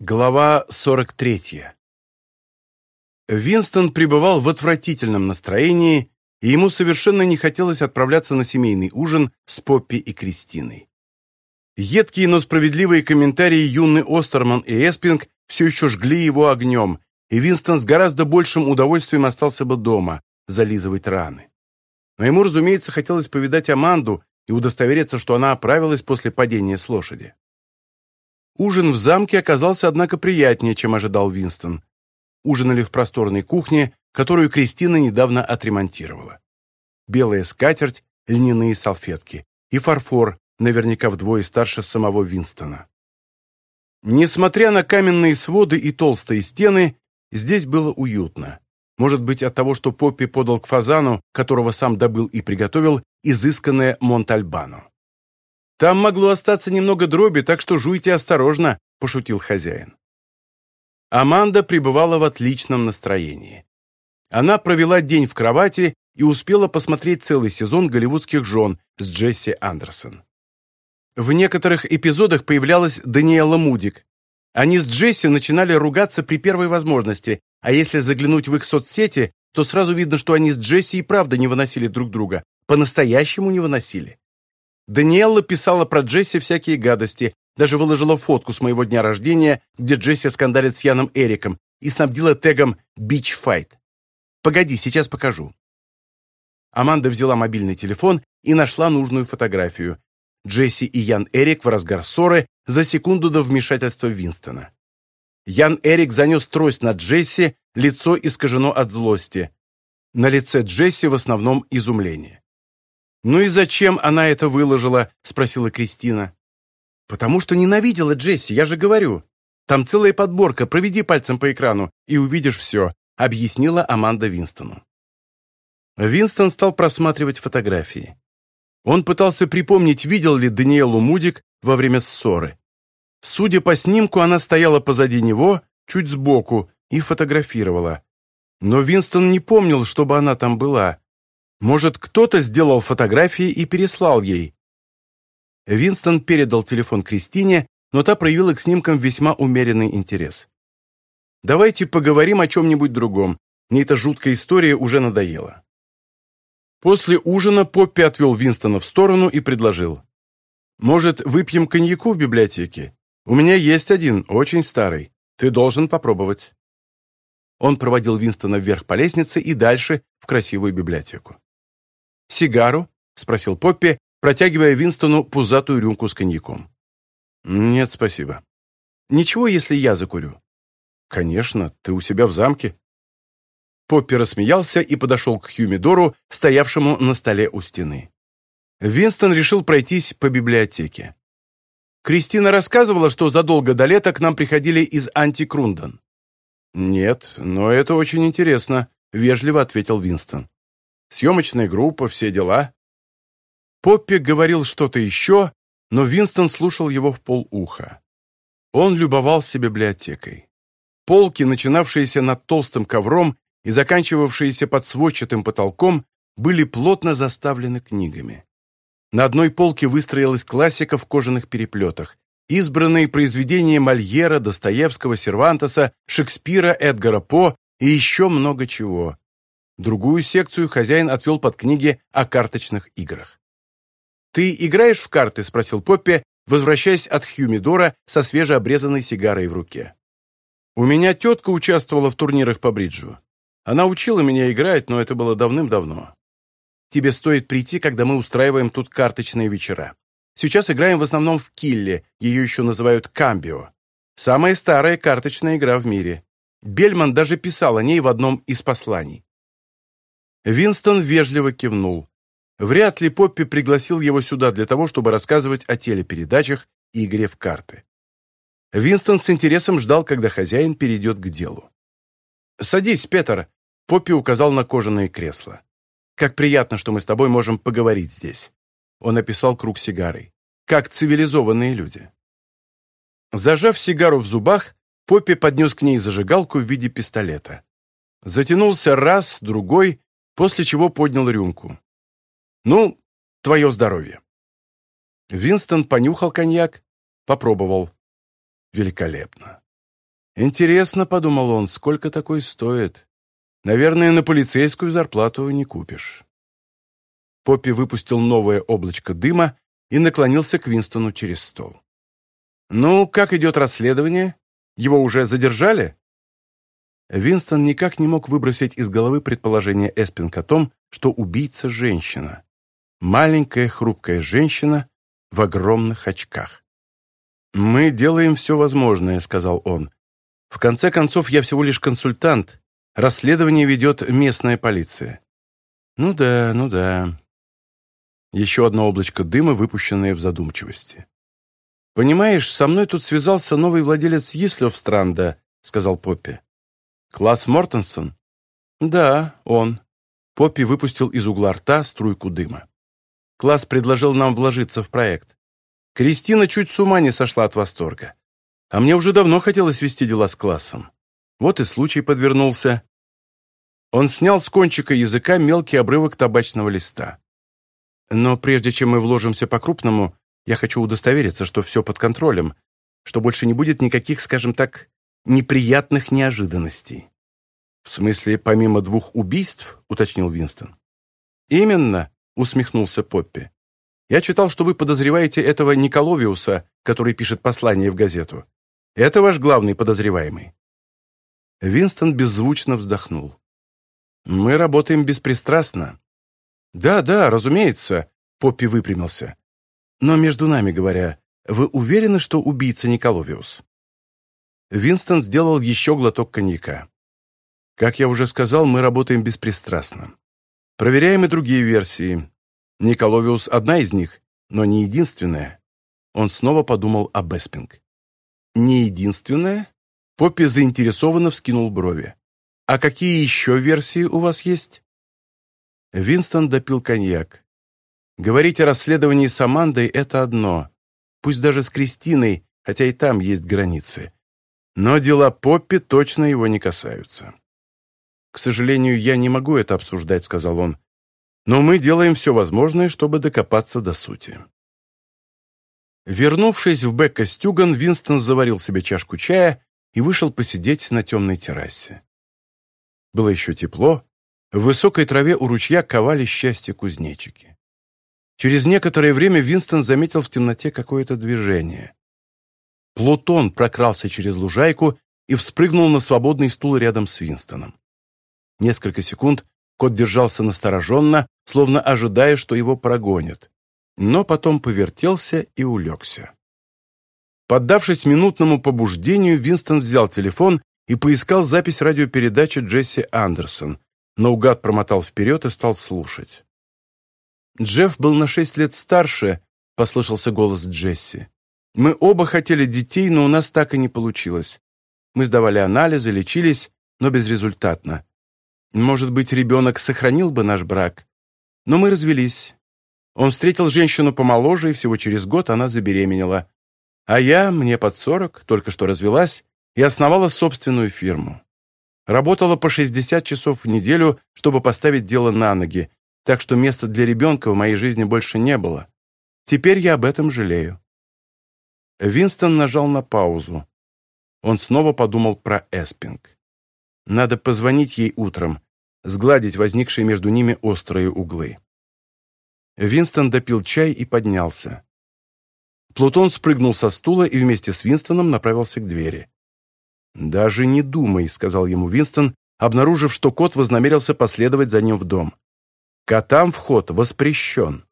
Глава 43. Винстон пребывал в отвратительном настроении, и ему совершенно не хотелось отправляться на семейный ужин с Поппи и Кристиной. Едкие, но справедливые комментарии юный Остерман и Эспинг все еще жгли его огнем, и Винстон с гораздо большим удовольствием остался бы дома, зализывать раны. Но ему, разумеется, хотелось повидать Аманду и удостовериться, что она оправилась после падения с лошади. Ужин в замке оказался, однако, приятнее, чем ожидал Винстон. Ужинали в просторной кухне, которую Кристина недавно отремонтировала. Белая скатерть, льняные салфетки и фарфор, наверняка вдвое старше самого Винстона. Несмотря на каменные своды и толстые стены, здесь было уютно. Может быть, от того, что Поппи подал к фазану, которого сам добыл и приготовил, изысканное Монтальбано. «Там могло остаться немного дроби, так что жуйте осторожно», – пошутил хозяин. Аманда пребывала в отличном настроении. Она провела день в кровати и успела посмотреть целый сезон «Голливудских жен» с Джесси Андерсон. В некоторых эпизодах появлялась Даниэла Мудик. Они с Джесси начинали ругаться при первой возможности, а если заглянуть в их соцсети, то сразу видно, что они с Джесси и правда не выносили друг друга, по-настоящему не выносили. Даниэлла писала про Джесси всякие гадости, даже выложила фотку с моего дня рождения, где Джесси скандалит с Яном Эриком, и снабдила тегом «Бичфайт». Погоди, сейчас покажу. Аманда взяла мобильный телефон и нашла нужную фотографию. Джесси и Ян Эрик в разгар ссоры за секунду до вмешательства Винстона. Ян Эрик занес трость на Джесси, лицо искажено от злости. На лице Джесси в основном изумление. «Ну и зачем она это выложила?» – спросила Кристина. «Потому что ненавидела Джесси, я же говорю. Там целая подборка, проведи пальцем по экрану, и увидишь все», – объяснила Аманда Винстону. Винстон стал просматривать фотографии. Он пытался припомнить, видел ли Даниэлу Мудик во время ссоры. Судя по снимку, она стояла позади него, чуть сбоку, и фотографировала. Но Винстон не помнил, чтобы она там была. Может, кто-то сделал фотографии и переслал ей. Винстон передал телефон Кристине, но та проявила к снимкам весьма умеренный интерес. «Давайте поговорим о чем-нибудь другом. Мне эта жуткая история уже надоела». После ужина Поппи отвел Винстона в сторону и предложил. «Может, выпьем коньяку в библиотеке? У меня есть один, очень старый. Ты должен попробовать». Он проводил Винстона вверх по лестнице и дальше в красивую библиотеку. «Сигару?» — спросил Поппи, протягивая Винстону пузатую рюмку с коньяком. «Нет, спасибо». «Ничего, если я закурю?» «Конечно, ты у себя в замке». Поппи рассмеялся и подошел к Хьюмидору, стоявшему на столе у стены. Винстон решил пройтись по библиотеке. Кристина рассказывала, что задолго до лета к нам приходили из Антикрундон. «Нет, но это очень интересно», — вежливо ответил Винстон съемочная группа, все дела. Поппи говорил что-то еще, но Винстон слушал его в полуха. Он любовался библиотекой. Полки, начинавшиеся над толстым ковром и заканчивавшиеся под сводчатым потолком, были плотно заставлены книгами. На одной полке выстроилась классика в кожаных переплетах, избранные произведения Мольера, Достоевского, Сервантеса, Шекспира, Эдгара По и еще много чего другую секцию хозяин отвел под книги о карточных играх. «Ты играешь в карты?» – спросил Поппи, возвращаясь от Хьюмидора со свежеобрезанной сигарой в руке. «У меня тетка участвовала в турнирах по бриджу. Она учила меня играть, но это было давным-давно. Тебе стоит прийти, когда мы устраиваем тут карточные вечера. Сейчас играем в основном в килле, ее еще называют камбио. Самая старая карточная игра в мире. Бельман даже писал о ней в одном из посланий. Винстон вежливо кивнул. Вряд ли Поппи пригласил его сюда для того, чтобы рассказывать о телепередачах и игре в карты. Винстон с интересом ждал, когда хозяин перейдет к делу. «Садись, Петер», — Поппи указал на кожаное кресло. «Как приятно, что мы с тобой можем поговорить здесь». Он описал круг сигарой. «Как цивилизованные люди». Зажав сигару в зубах, Поппи поднес к ней зажигалку в виде пистолета. Затянулся раз, другой, после чего поднял рюмку. «Ну, твое здоровье!» Винстон понюхал коньяк, попробовал. «Великолепно!» «Интересно, — подумал он, — сколько такой стоит. Наверное, на полицейскую зарплату не купишь». Поппи выпустил новое облачко дыма и наклонился к Винстону через стол. «Ну, как идет расследование? Его уже задержали?» Винстон никак не мог выбросить из головы предположение Эспинка о том, что убийца – женщина. Маленькая хрупкая женщина в огромных очках. «Мы делаем все возможное», – сказал он. «В конце концов, я всего лишь консультант. Расследование ведет местная полиция». «Ну да, ну да». Еще одно облачко дыма, выпущенное в задумчивости. «Понимаешь, со мной тут связался новый владелец Ислёвстранда», – сказал Поппи. «Класс Мортенсон?» «Да, он». Поппи выпустил из угла рта струйку дыма. «Класс предложил нам вложиться в проект. Кристина чуть с ума не сошла от восторга. А мне уже давно хотелось вести дела с классом. Вот и случай подвернулся». Он снял с кончика языка мелкий обрывок табачного листа. «Но прежде чем мы вложимся по-крупному, я хочу удостовериться, что все под контролем, что больше не будет никаких, скажем так, неприятных неожиданностей. В смысле, помимо двух убийств, уточнил Винстон. Именно, усмехнулся Поппи. Я читал, что вы подозреваете этого Николовиуса, который пишет послание в газету. Это ваш главный подозреваемый. Винстон беззвучно вздохнул. Мы работаем беспристрастно. Да, да, разумеется, Поппи выпрямился. Но между нами говоря, вы уверены, что убийца Николовиус? Винстон сделал еще глоток коньяка. Как я уже сказал, мы работаем беспристрастно. Проверяем и другие версии. Николовиус одна из них, но не единственная. Он снова подумал о Беспинг. Не единственная? Поппи заинтересованно вскинул брови. А какие еще версии у вас есть? Винстон допил коньяк. Говорить о расследовании с Амандой – это одно. Пусть даже с Кристиной, хотя и там есть границы. Но дела Поппи точно его не касаются. «К сожалению, я не могу это обсуждать», — сказал он. «Но мы делаем все возможное, чтобы докопаться до сути». Вернувшись в Беккостюган, Винстон заварил себе чашку чая и вышел посидеть на темной террасе. Было еще тепло, в высокой траве у ручья ковали счастье кузнечики. Через некоторое время Винстон заметил в темноте какое-то движение. Плутон прокрался через лужайку и вспрыгнул на свободный стул рядом с Винстоном. Несколько секунд кот держался настороженно, словно ожидая, что его прогонят, но потом повертелся и улегся. Поддавшись минутному побуждению, Винстон взял телефон и поискал запись радиопередачи Джесси Андерсон, Но угад промотал вперед и стал слушать. «Джефф был на шесть лет старше», — послышался голос Джесси. Мы оба хотели детей, но у нас так и не получилось. Мы сдавали анализы, лечились, но безрезультатно. Может быть, ребенок сохранил бы наш брак. Но мы развелись. Он встретил женщину помоложе, и всего через год она забеременела. А я, мне под сорок, только что развелась, и основала собственную фирму. Работала по 60 часов в неделю, чтобы поставить дело на ноги, так что места для ребенка в моей жизни больше не было. Теперь я об этом жалею. Винстон нажал на паузу. Он снова подумал про Эспинг. Надо позвонить ей утром, сгладить возникшие между ними острые углы. Винстон допил чай и поднялся. Плутон спрыгнул со стула и вместе с Винстоном направился к двери. «Даже не думай», — сказал ему Винстон, обнаружив, что кот вознамерился последовать за ним в дом. «Котам вход воспрещен».